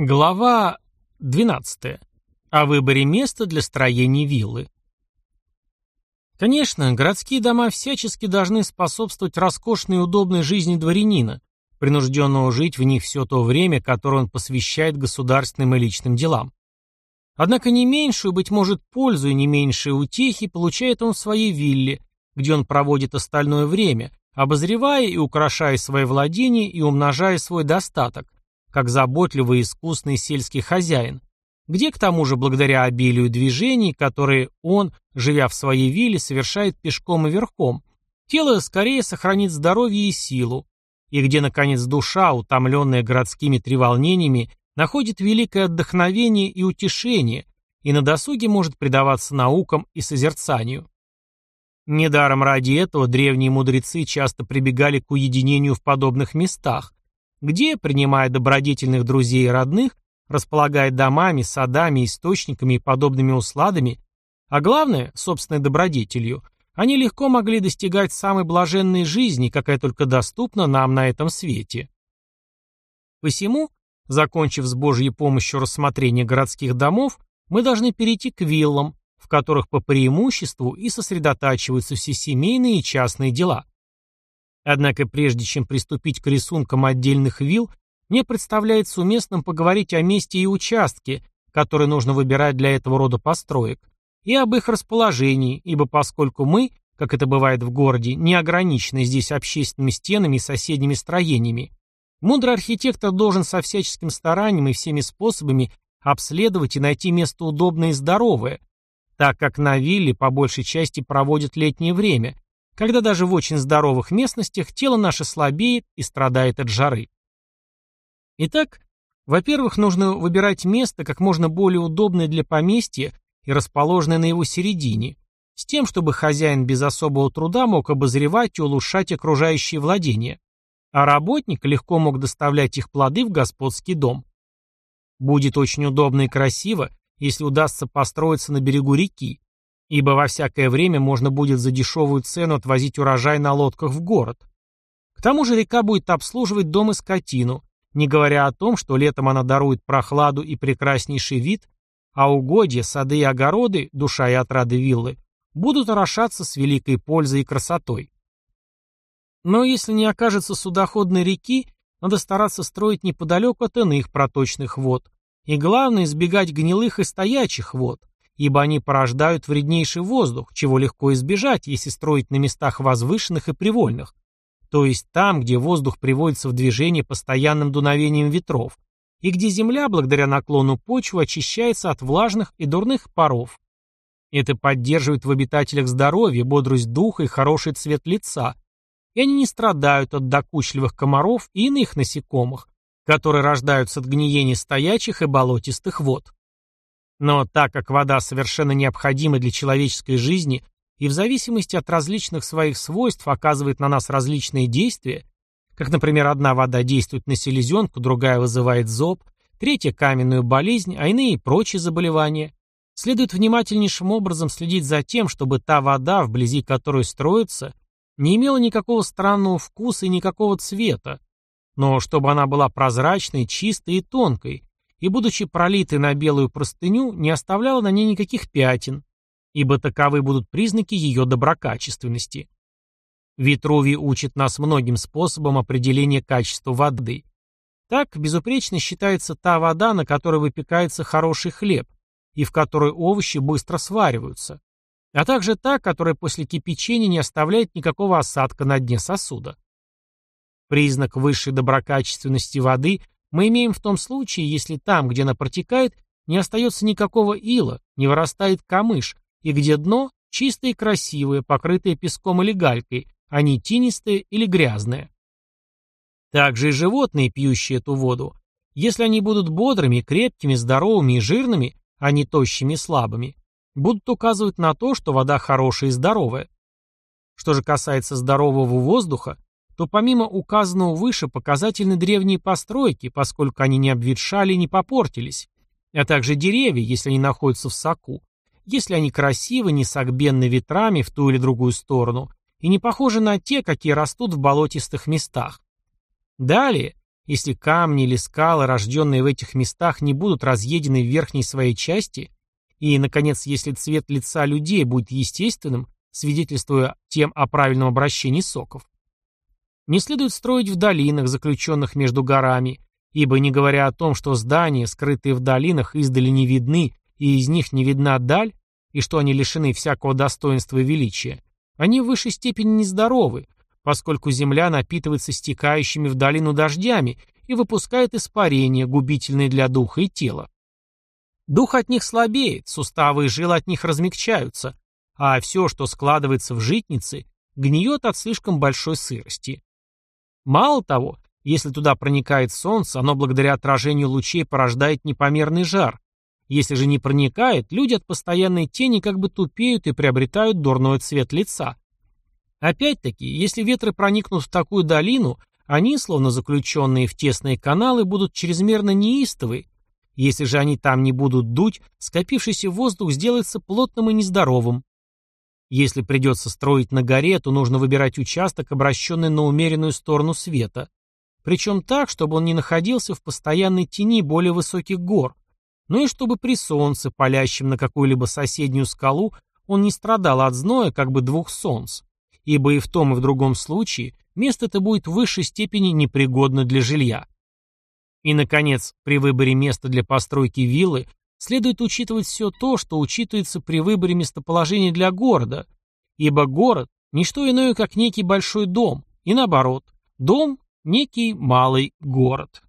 Глава 12. О выборе места для строения виллы. Конечно, городские дома всячески должны способствовать роскошной и удобной жизни дворянина, принужденного жить в них все то время, которое он посвящает государственным и личным делам. Однако не меньшую, быть может, пользу и не меньшие утехи получает он в своей вилле, где он проводит остальное время, обозревая и украшая свои владения и умножая свой достаток, как заботливый и искусный сельский хозяин, где, к тому же, благодаря обилию движений, которые он, живя в своей вилле, совершает пешком и верхом, тело скорее сохранит здоровье и силу, и где, наконец, душа, утомленная городскими треволнениями, находит великое отдохновение и утешение, и на досуге может предаваться наукам и созерцанию. Недаром ради этого древние мудрецы часто прибегали к уединению в подобных местах, где, принимая добродетельных друзей и родных, располагая домами, садами, источниками и подобными усладами, а главное, собственной добродетелью, они легко могли достигать самой блаженной жизни, какая только доступна нам на этом свете. Посему, закончив с Божьей помощью рассмотрение городских домов, мы должны перейти к виллам, в которых по преимуществу и сосредотачиваются все семейные и частные дела. Однако прежде чем приступить к рисункам отдельных вилл, мне представляется уместным поговорить о месте и участке, которые нужно выбирать для этого рода построек, и об их расположении, ибо поскольку мы, как это бывает в городе, не ограничены здесь общественными стенами и соседними строениями, мудрый архитектор должен со всяческим старанием и всеми способами обследовать и найти место удобное и здоровое, так как на вилле по большей части проводят летнее время, когда даже в очень здоровых местностях тело наше слабеет и страдает от жары. Итак, во-первых, нужно выбирать место как можно более удобное для поместья и расположенное на его середине, с тем, чтобы хозяин без особого труда мог обозревать и улучшать окружающие владения, а работник легко мог доставлять их плоды в господский дом. Будет очень удобно и красиво, если удастся построиться на берегу реки, ибо во всякое время можно будет за дешевую цену отвозить урожай на лодках в город. К тому же река будет обслуживать дом и скотину, не говоря о том, что летом она дарует прохладу и прекраснейший вид, а угодья, сады и огороды, душа и отрады виллы, будут орошаться с великой пользой и красотой. Но если не окажется судоходной реки, надо стараться строить неподалеку от иных проточных вод, и главное избегать гнилых и стоячих вод, ибо они порождают вреднейший воздух, чего легко избежать, если строить на местах возвышенных и привольных, то есть там, где воздух приводится в движение постоянным дуновением ветров, и где земля, благодаря наклону почвы, очищается от влажных и дурных паров. Это поддерживает в обитателях здоровье, бодрость духа и хороший цвет лица, и они не страдают от докучливых комаров и иных насекомых, которые рождаются от гниения стоячих и болотистых вод. Но так как вода совершенно необходима для человеческой жизни и в зависимости от различных своих свойств оказывает на нас различные действия, как, например, одна вода действует на селезенку, другая вызывает зоб, третья – каменную болезнь, а иные – прочие заболевания, следует внимательнейшим образом следить за тем, чтобы та вода, вблизи которой строится, не имела никакого странного вкуса и никакого цвета, но чтобы она была прозрачной, чистой и тонкой, и, будучи пролитой на белую простыню, не оставляла на ней никаких пятен, ибо таковы будут признаки ее доброкачественности. Витрувий учит нас многим способам определения качества воды. Так безупречно считается та вода, на которой выпекается хороший хлеб, и в которой овощи быстро свариваются, а также та, которая после кипячения не оставляет никакого осадка на дне сосуда. Признак высшей доброкачественности воды мы имеем в том случае, если там, где она протекает, не остается никакого ила, не вырастает камыш, и где дно чистое и красивое, покрытое песком или галькой, а не тинистое или грязное. Также и животные, пьющие эту воду, если они будут бодрыми, крепкими, здоровыми и жирными, а не тощими и слабыми, будут указывать на то, что вода хорошая и здоровая. Что же касается здорового воздуха, то помимо указанного выше показательны древние постройки, поскольку они не обветшали и не попортились, а также деревья, если они находятся в соку, если они красивы, не согбенны ветрами в ту или другую сторону и не похожи на те, какие растут в болотистых местах. Далее, Если камни или скалы, рожденные в этих местах, не будут разъедены в верхней своей части, и, наконец, если цвет лица людей будет естественным, свидетельствуя тем о правильном обращении соков, не следует строить в долинах, заключенных между горами, ибо, не говоря о том, что здания, скрытые в долинах, издали не видны, и из них не видна даль, и что они лишены всякого достоинства и величия, они в высшей степени нездоровы, поскольку земля напитывается стекающими в долину дождями и выпускает испарения, губительные для духа и тела. Дух от них слабеет, суставы и жилы от них размягчаются, а все, что складывается в житнице, гниет от слишком большой сырости. Мало того, если туда проникает солнце, оно благодаря отражению лучей порождает непомерный жар. Если же не проникает, люди от постоянной тени как бы тупеют и приобретают дурной цвет лица. Опять-таки, если ветры проникнут в такую долину, они, словно заключенные в тесные каналы, будут чрезмерно неистовы. Если же они там не будут дуть, скопившийся воздух сделается плотным и нездоровым. Если придется строить на горе, то нужно выбирать участок, обращенный на умеренную сторону света. Причем так, чтобы он не находился в постоянной тени более высоких гор, но и чтобы при солнце, палящем на какую-либо соседнюю скалу, он не страдал от зноя как бы двух солнц ибо и в том, и в другом случае место это будет в высшей степени непригодно для жилья. И, наконец, при выборе места для постройки виллы следует учитывать все то, что учитывается при выборе местоположения для города, ибо город – не что иное, как некий большой дом, и наоборот, дом – некий малый город.